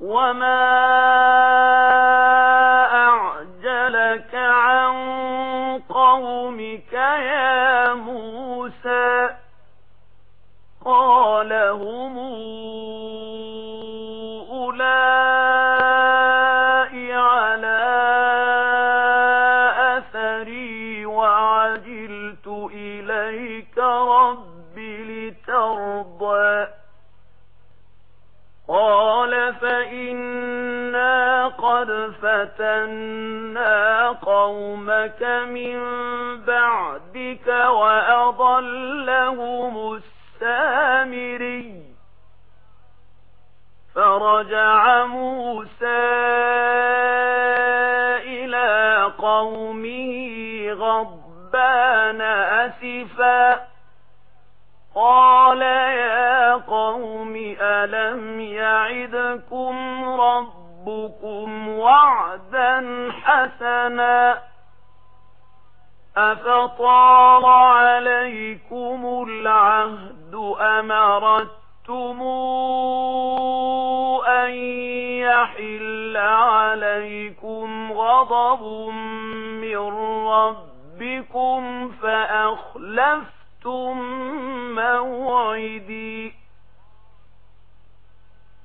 وما أعجلك عن قومك يا موسى قال هم فَتَنَّا قَوْمَكَ مِنْ بَعْدِكَ وَأَضَلَّهُمُ السَّامِرِيُّ فَرَجَعَ مُوسَى إِلَى قَوْمِهِ غَضْبَانَ أَسِفًا قَالَ يَا قَوْمِ أَلَمْ يَعِدْكُمْ رَبُّكُمْ ربكم وعدا حسنا أفطار عليكم العهد أمرتم أن يحل عليكم غضب من ربكم فأخلفتم موعدي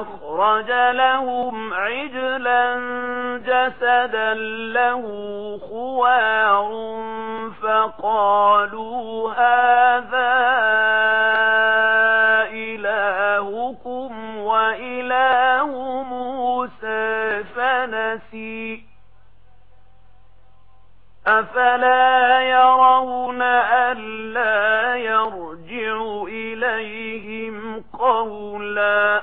أخرج لهم عجلا جسدا له خوار فقالوا هذا إلهكم وإله موسى فنسي. أفلا يرون ألا يرجع إليهم قولا.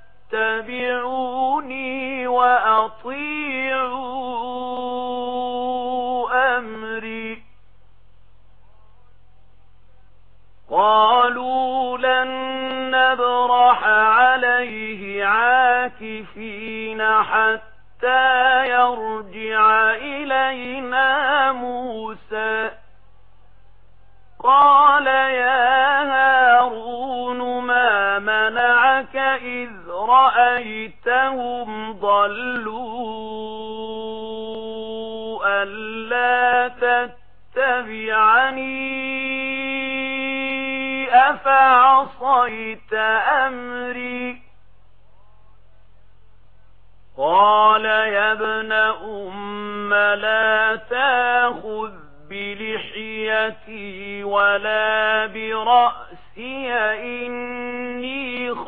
فاتبعوني وأطيعوا أمري. قالوا لن نبرح عليه عاكفين حتى رأيتهم ضلوا ألا تتبعني أفعصيت أمري قال يا ابن أم لا تاخذ بلحيتي ولا برأسي إِنِّي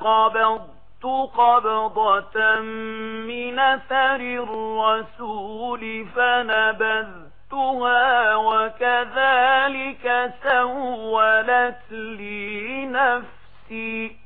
قبضت قبضة من أثر الرسول فنبذتها وكذلك سولت لي نفسي.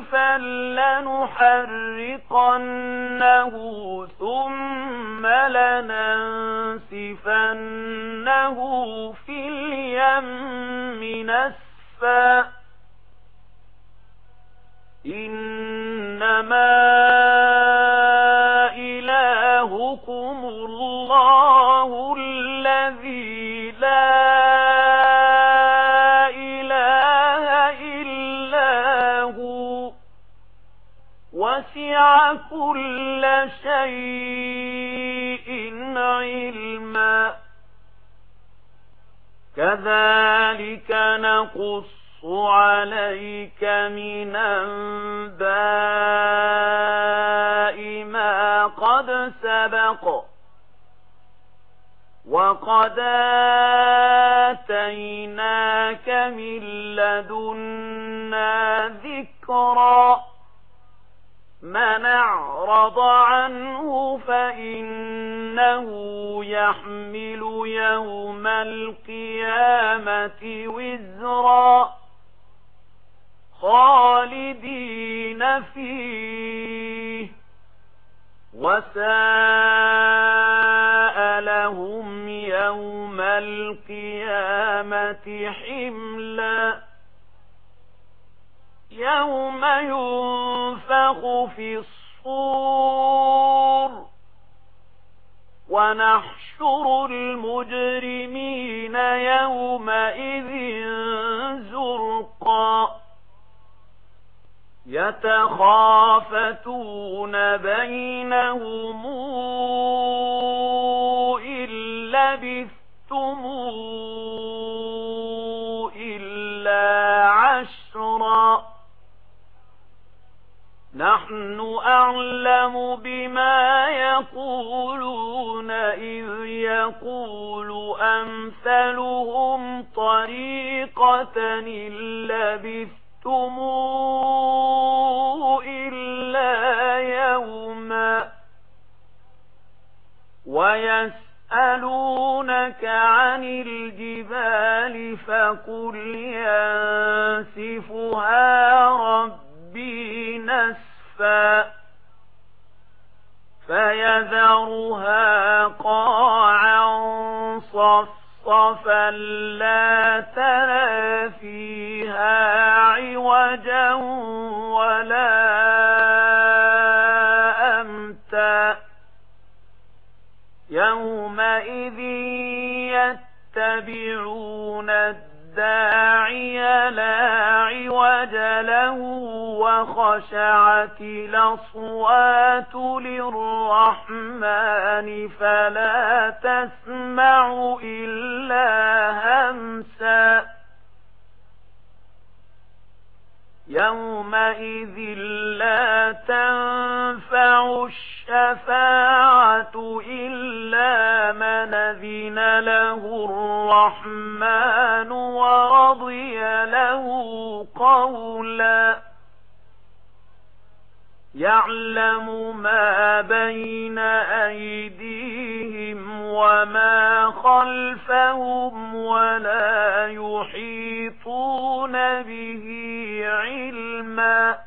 فلنحرقنه لنحرقنه ثم لننسفنه في اليم نسفا. إنما إلهكم الله كل شيء علما. كذلك نقص عليك من أنباء ما قد سبق. وقد آتيناك من لدن من أعرض عنه فإنه يحمل يوم القيامة وزرا. خالدين فيه. وساء لهم يوم القيامة حملا. يوم ينفخ في الصور ونحشر المجرمين يومئذ زرقا يتخافتون بينهم نحن أعلم بما يقولون إذ يقول أمثلهم طريقة إن لبثتموا إلا يوما ويسألونك عن الجبال فقل ينسفها ربي نسفا صفا فيذرها قاعا صفصفا لا ترى فيها عوجا ولا أمتا يومئذ يتبعون الداعي لا له وخشعت الأصوات للرحمن فلا تسمع إلا همسا يومئذ لا تنفع الشيء الشفاعة إلا من ذن له الرحمن ورضي له قولا يعلم ما بين أيديهم وما خلفهم ولا يحيطون به علما